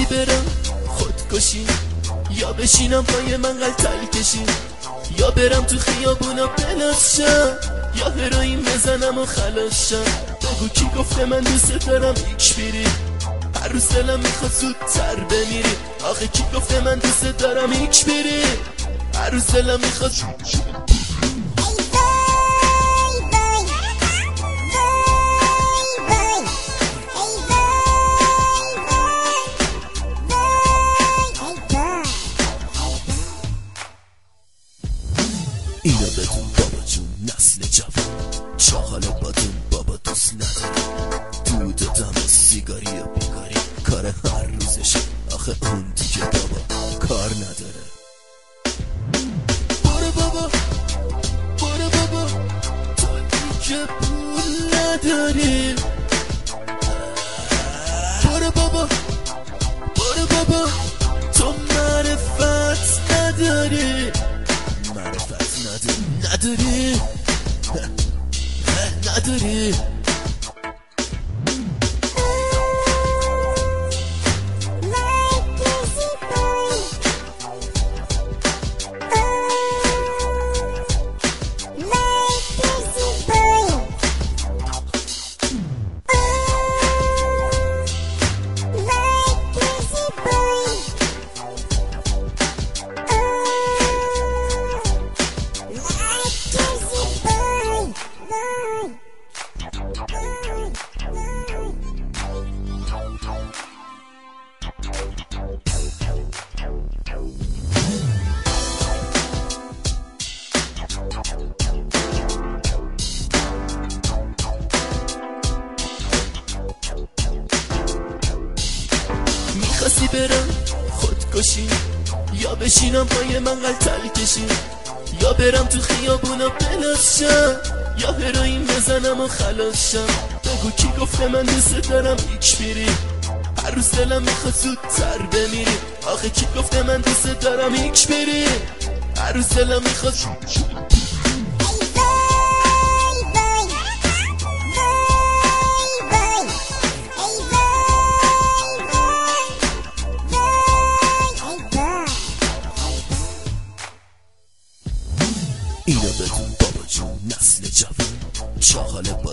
می‌خواستی برم خودکشی یا بشینم پای منقل تل کشی. یا برم تو خیابونا بلاس شم یا هروین بزنم و خلاص شم بگو کی گفته من دوست دارم ایکش بیری. هر روز دلم می‌خواد زودتر بمیری. آخه کی گفته من دوست دارم ایکش بیری. هر روز دلم می‌خواد آخه اون دیگه بابا کار نداره برو بابا برو بابا تو دیگه پول نداری برو بابا برو بابا تو معرفت بشینم پای منقل تل کشی. یا برم تو خیابونا بلاس شم. یا هروین بزنم و خلاص شم. بگو کی گفته من دوست دارم ایکش بیری هر روز دلم می‌خواد زودتر بمیری. آخه کی گفته من دوست دارم ایکش بیری هر روز دلم می‌خواد اینو بدون بابا جون نسل جوان. چاقال بادون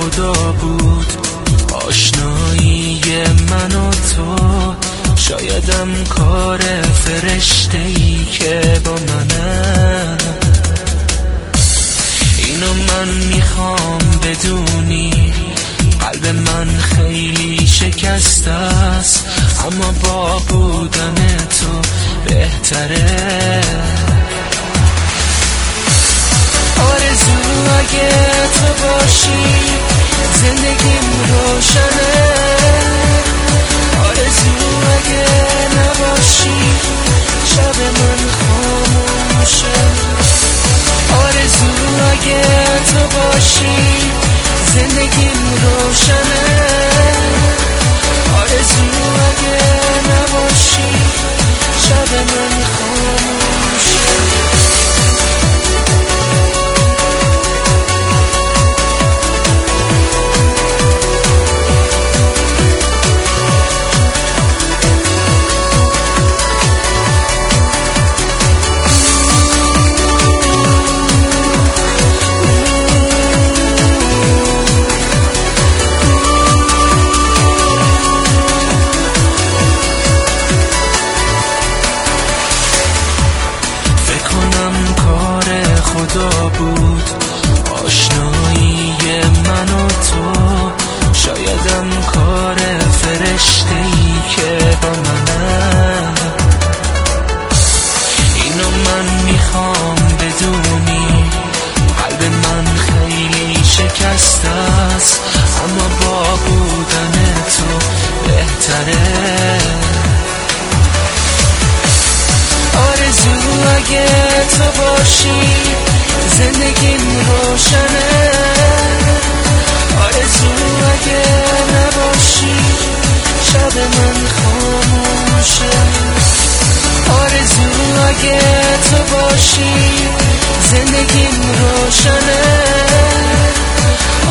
خدا بود آشنایی من و تو. شایدم کار فرشته ای که با منه اینو من می‌خوام بدونی قلب من خیلی شکسته است اما با بودن تو بهتره. آرزو اگه تو باشی زندگیم روشنه. آرزو اگه نباشی شب من خاموشه آرزو اگه تو باشی زندگیم روشنه. باشی زندگی روشنه. آرزو تو اگه نباشی شب من خاموشه آرزو تو اگه تو باشی زندگیم روشنه.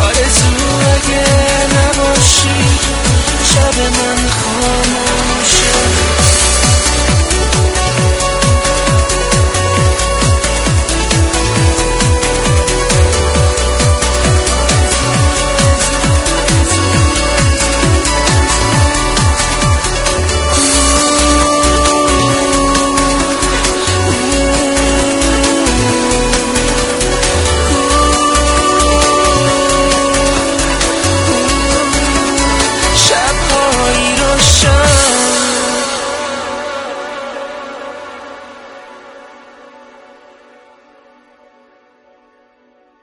آرزو تو اگه نباشی شب من خاموشه